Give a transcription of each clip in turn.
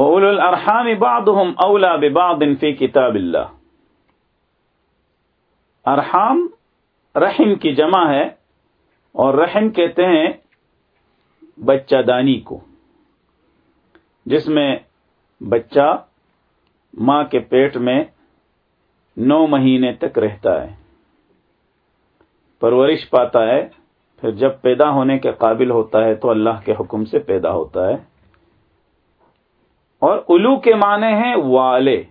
وَأُولُو الْأَرْحَامِ بَعْضُهُمْ أَوْلَى بِبَعْضٍ فِي كِتَابِ اللَّهِ۔ ارحام رحم کی جمع ہے اور رحم کہتے ہیں بچہ دانی کو، جس میں بچہ ماں کے پیٹ میں نو مہینے تک رہتا ہے۔ پرورش پاتا ہے، پھر جب پیدا ہونے کے قابل ہوتا ہے تو اللہ کے حکم سے پیدا ہوتا ہے۔ اور الو کے معنی ہیں والے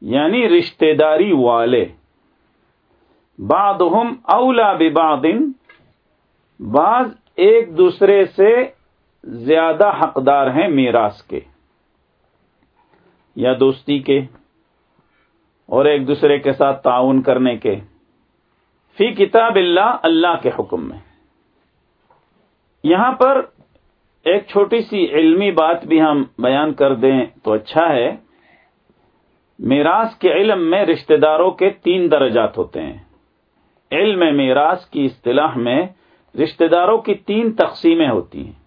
یعنی رشتہ داری والے۔ بعضهم اولا ببعض بعض ایک دوسرے سے زیادہ حقدار ہیں میراث کے، یا دوستی کے، اور ایک دوسرے کے ساتھ تعاون کرنے کے۔ فی کتاب اللہ اللہ کے حکم میں۔ یہاں پر ایک چھوٹی سی علمی بات بھی ہم بیان کر دیں تو اچھا ہے۔ میراث کے علم میں رشتہ داروں کے تین درجات ہوتے ہیں۔ علم میراث کی اصطلاح میں رشتہ داروں کی تین تقسیمیں ہوتی ہیں۔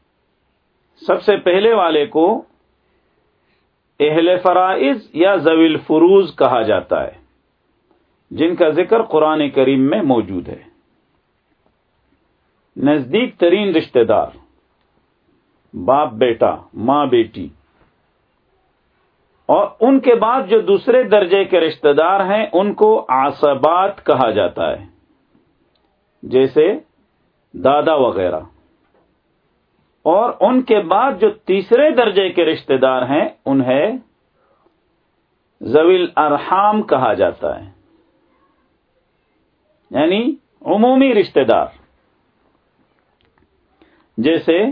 سب سے پہلے والے کو اہل فرائض یا زویل فروز کہا جاتا ہے، جن کا ذکر قرآن کریم میں موجود ہے۔ نزدیک ترین رشتہ دار باپ بیٹا، ماں بیٹی۔ اور ان کے بعد جو دوسرے درجے کے رشتہ دار ہیں، ان کو آسبات کہا جاتا ہے۔ جیسے دادا وغیرہ۔ اور ان کے بعد جو تیسرے درجے کے رشتہ دار ہیں، انہیں زویل ارحام کہا جاتا ہے۔ یعنی عمومی رشتہ دار۔ جیسے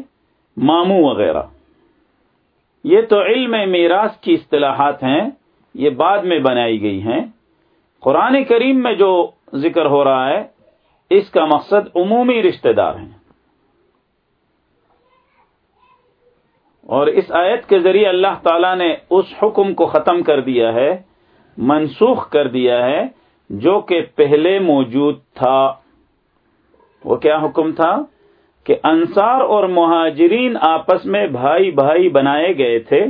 ماموں وغیرہ۔ یہ تو علم میراث کی اصطلاحات ہیں، یہ بعد میں بنائی گئی ہیں۔ قرآن کریم میں جو ذکر ہو رہا ہے، اس کا مقصد عمومی رشتہ دار ہیں۔ اور اس آیت کے ذریعے اللہ تعالی نے اس حکم کو ختم کر دیا ہے، منسوخ کر دیا ہے، جو کہ پہلے موجود تھا۔ وہ کیا حکم تھا؟ کہ انصار اور مہاجرین آپس میں بھائی بھائی بنائے گئے تھے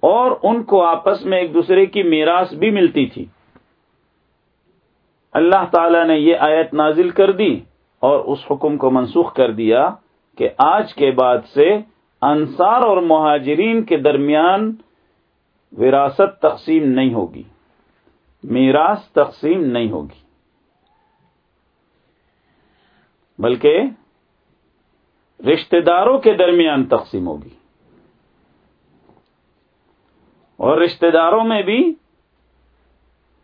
اور ان کو آپس میں ایک دوسرے کی میراث بھی ملتی تھی۔ اللہ تعالی نے یہ آیت نازل کر دی اور اس حکم کو منسوخ کر دیا کہ آج کے بعد سے انصار اور مہاجرین کے درمیان وراثت تقسیم نہیں ہوگی۔ میراث تقسیم نہیں ہوگی۔ بلکہ رشتہ داروں کے درمیان تقسیم ہوگی۔ اور رشتہ داروں میں بھی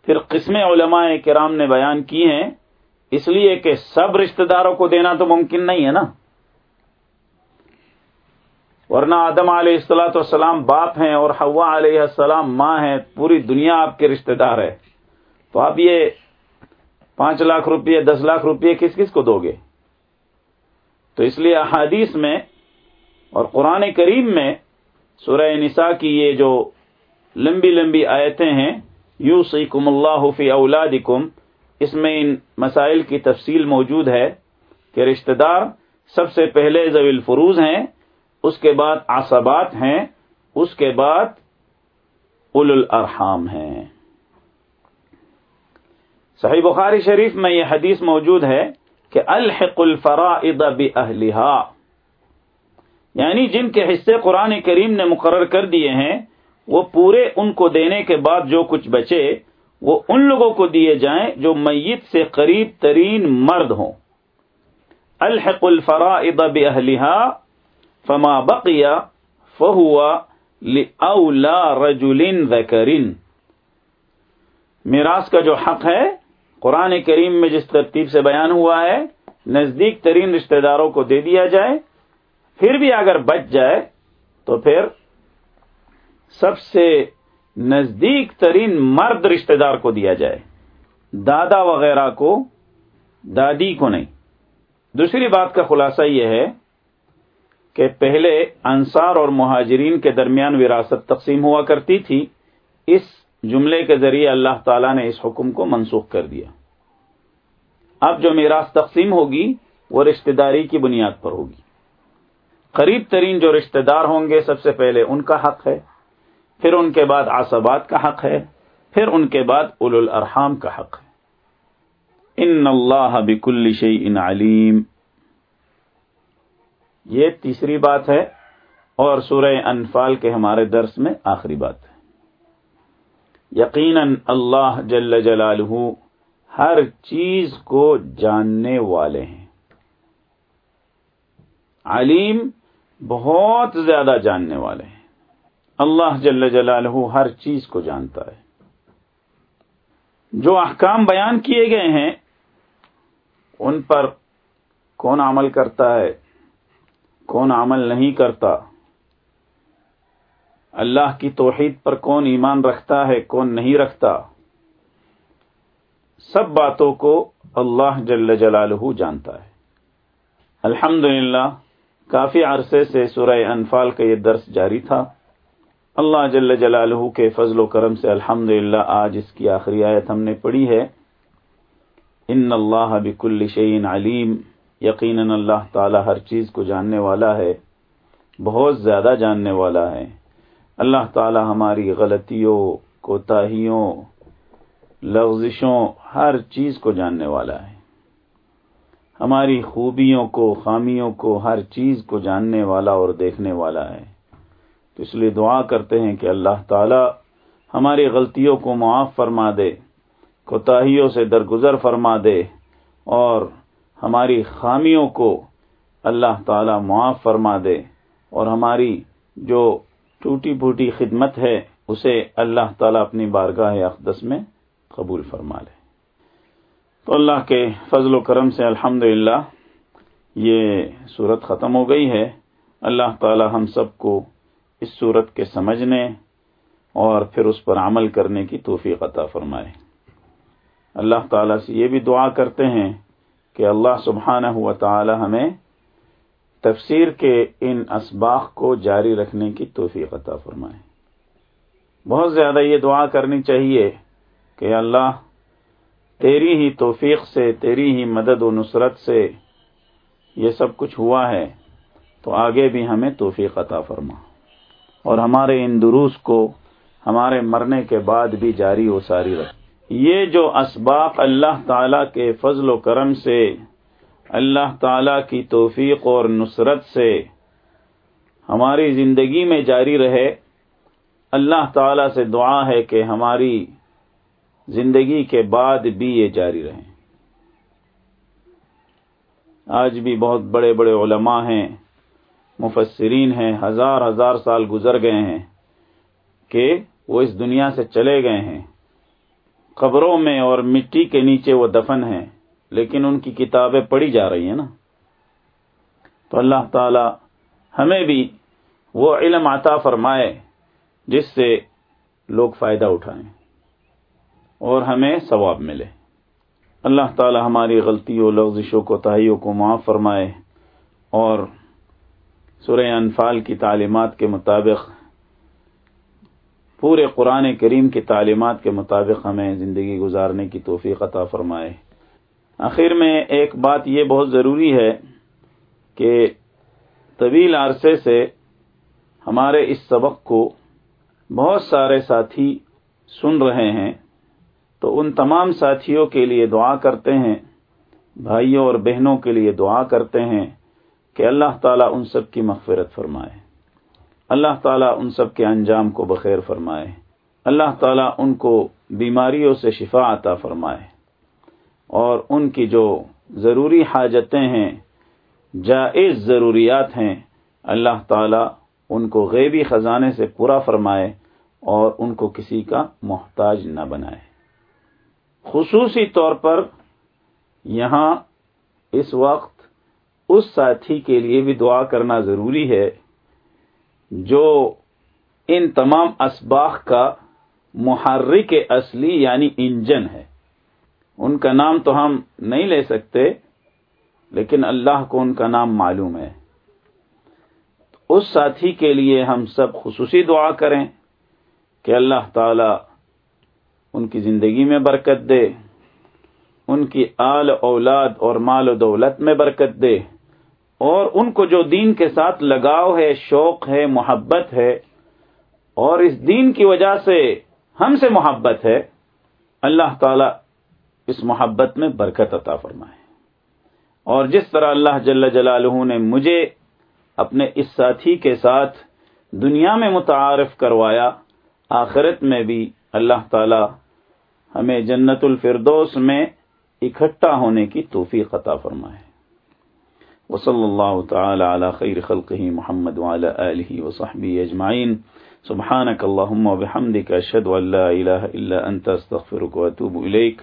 پھر قسم علماء کرام نے بیان کی ہیں، اس لیے کہ سب رشتہ داروں کو دینا تو ممکن نہیں ہے نا۔ ورنہ آدم علیہ السلاۃ والسلام باپ ہیں اور ہوا علیہ السلام ماں ہیں، پوری دنیا آپ کے رشتہ دار ہے۔ تو آپ یہ پانچ لاکھ روپئے دس لاکھ روپئے کس کس کو دو گے؟ تو اس لیے احادیث میں اور قرآن کریم میں سورہ نساء کی یہ جو لمبی لمبی آیتیں ہیں یو سیکم اللہ فی اولادکم، اس میں ان مسائل کی تفصیل موجود ہے کہ رشتہ دار سب سے پہلے زویل فروز ہیں، اس کے بعد آصبات ہیں، اس کے بعد اول الارحام ہیں۔ صحیح بخاری شریف میں یہ حدیث موجود ہے کہ الحق الفرائض باہلھا یعنی جن کے حصے قرآن کریم نے مقرر کر دیے ہیں، وہ پورے ان کو دینے کے بعد جو کچھ بچے، وہ ان لوگوں کو دیے جائیں جو میت سے قریب ترین مرد ہوں. الحق الفرائض باہلھا فما بقیا فہوا لاولا رجل ذکر میراث کا جو حق ہے قرآن کریم میں جس ترتیب سے بیان ہوا ہے، نزدیک ترین رشتہ داروں کو دے دیا جائے، پھر بھی اگر بچ جائے، تو پھر سب سے نزدیک ترین مرد رشتہ دار کو دیا جائے۔ دادا وغیرہ کو، دادی کو نہیں۔ دوسری بات کا خلاصہ یہ ہے کہ پہلے انصار اور مہاجرین کے درمیان وراثت تقسیم ہوا کرتی تھی۔ اس جملے کے ذریعے اللہ تعالیٰ نے اس حکم کو منسوخ کر دیا۔ اب جو میراث تقسیم ہوگی وہ رشتہ داری کی بنیاد پر ہوگی۔ قریب ترین جو رشتہ دار ہوں گے سب سے پہلے ان کا حق ہے، پھر ان کے بعد آسبات کا حق ہے، پھر ان کے بعد اول الارحام کا حق ہے۔ ان اللہ بکل شعی ان علیم۔ یہ تیسری بات ہے اور سورہ انفال کے ہمارے درس میں آخری بات ہے۔ یقیناً اللہ جل جلالہ ہر چیز کو جاننے والے ہیں۔ علیم بہت زیادہ جاننے والے ہیں۔ اللہ جل جلالہ ہر چیز کو جانتا ہے۔ جو احکام بیان کیے گئے ہیں، ان پر کون عمل کرتا ہے؟ کون عمل نہیں کرتا؟ اللہ کی توحید پر کون ایمان رکھتا ہے، کون نہیں رکھتا۔ سب باتوں کو اللہ جل جلالہ جانتا ہے۔ الحمد کافی عرصے سے سورہ انفال کا یہ درس جاری تھا۔ اللہ جل جلالہ کے فضل و کرم سے الحمد آج اس کی آخری آیت ہم نے پڑھی ہے۔ ان اللہ بکل شعین علیم، یقیناً اللہ تعالی ہر چیز کو جاننے والا ہے، بہت زیادہ جاننے والا ہے۔ اللہ تعالی ہماری غلطیوں، کوتاہیوں، لغزشوں، ہر چیز کو جاننے والا ہے۔ ہماری خوبیوں کو، خامیوں کو، ہر چیز کو جاننے والا اور دیکھنے والا ہے۔ تو اس لیے دعا کرتے ہیں کہ اللہ تعالی ہماری غلطیوں کو معاف فرما دے، کوتاہیوں سے درگزر فرما دے اور ہماری خامیوں کو اللہ تعالی معاف فرما دے اور ہماری جو ٹوٹی پھوٹی خدمت ہے، اسے اللہ تعالیٰ اپنی بارگاہ اقدس میں قبول فرما لے۔ تو اللہ کے فضل و کرم سے الحمد یہ صورت ختم ہو گئی ہے۔ اللہ تعالی ہم سب کو اس صورت کے سمجھنے اور پھر اس پر عمل کرنے کی توفیق عطا فرمائے۔ اللہ تعالیٰ سے یہ بھی دعا کرتے ہیں کہ اللہ سبحانہ ہوا تعالی ہمیں تفسیر کے ان اسباق کو جاری رکھنے کی توفیق عطا فرمائے۔ بہت زیادہ یہ دعا کرنی چاہیے کہ اللہ تیری ہی توفیق سے، تیری ہی مدد و نصرت سے یہ سب کچھ ہوا ہے، تو آگے بھی ہمیں توفیق عطا فرما۔ اور ہمارے ان دروس کو ہمارے مرنے کے بعد بھی جاری و ساری رکھ۔ یہ جو اسباق اللہ تعالی کے فضل و کرم سے اللہ تعالی کی توفیق اور نصرت سے ہماری زندگی میں جاری رہے۔ اللہ تعالی سے دعا ہے کہ ہماری زندگی کے بعد بھی یہ جاری رہیں آج بھی بہت بڑے بڑے علماء ہیں، مفسرین ہیں، ہزار ہزار سال گزر گئے ہیں کہ وہ اس دنیا سے چلے گئے ہیں۔ قبروں میں اور مٹی کے نیچے وہ دفن ہیں۔ لیکن ان کی کتابیں پڑھی جا رہی ہیں نا۔ تو اللہ تعالی ہمیں بھی وہ علم عطا فرمائے جس سے لوگ فائدہ اٹھائیں اور ہمیں ثواب ملے۔ اللہ تعالی ہماری غلطیوں لغزشوں کو تہائیوں کو معاف فرمائے اور سورہ انفال کی تعلیمات کے مطابق پورے قرآن کریم کی تعلیمات کے مطابق ہمیں زندگی گزارنے کی توفیق عطا فرمائے۔ آخر میں ایک بات یہ بہت ضروری ہے کہ طویل عرصے سے ہمارے اس سبق کو بہت سارے ساتھی سن رہے ہیں تو ان تمام ساتھیوں کے لیے دعا کرتے ہیں، بھائیوں اور بہنوں کے لیے دعا کرتے ہیں کہ اللہ تعالیٰ ان سب کی مغفرت فرمائے۔ اللہ تعالیٰ ان سب کے انجام کو بخیر فرمائے۔ اللہ تعالیٰ ان کو بیماریوں سے شفا عطا فرمائے۔ اور ان کی جو ضروری حاجتیں ہیں، جائز ضروریات ہیں، اللہ تعالی ان کو غیبی خزانے سے پورا فرمائے اور ان کو کسی کا محتاج نہ بنائے۔ خصوصی طور پر یہاں اس وقت اس ساتھی کے لیے بھی دعا کرنا ضروری ہے جو ان تمام اسباق کا محرک اصلی یعنی انجن ہے۔ ان کا نام تو ہم نہیں لے سکتے، لیکن اللہ کو ان کا نام معلوم ہے۔ اس ساتھی کے لیے ہم سب خصوصی دعا کریں کہ اللہ تعالی ان کی زندگی میں برکت دے، ان کی آل اولاد اور مال و دولت میں برکت دے، اور ان کو جو دین کے ساتھ لگاؤ ہے، شوق ہے، محبت ہے، اور اس دین کی وجہ سے ہم سے محبت ہے، اللہ تعالی اس محبت میں برکت عطا فرمائے۔ اور جس طرح اللہ جل جلالہ نے مجھے اپنے اس ساتھی کے ساتھ دنیا میں متعارف کروایا، آخرت میں بھی اللہ تعالی ہمیں جنت الفردوس میں اکٹھا ہونے کی توفیق عطا فرمائے۔ وصلی اللہ تعالی علی خیر خلقہ محمد وعلی آلہ وصحبہ اجمعین۔ سبحانك اللهم وبحمدك اشهد ان لا اله الا انت استغفرك واتوب اليك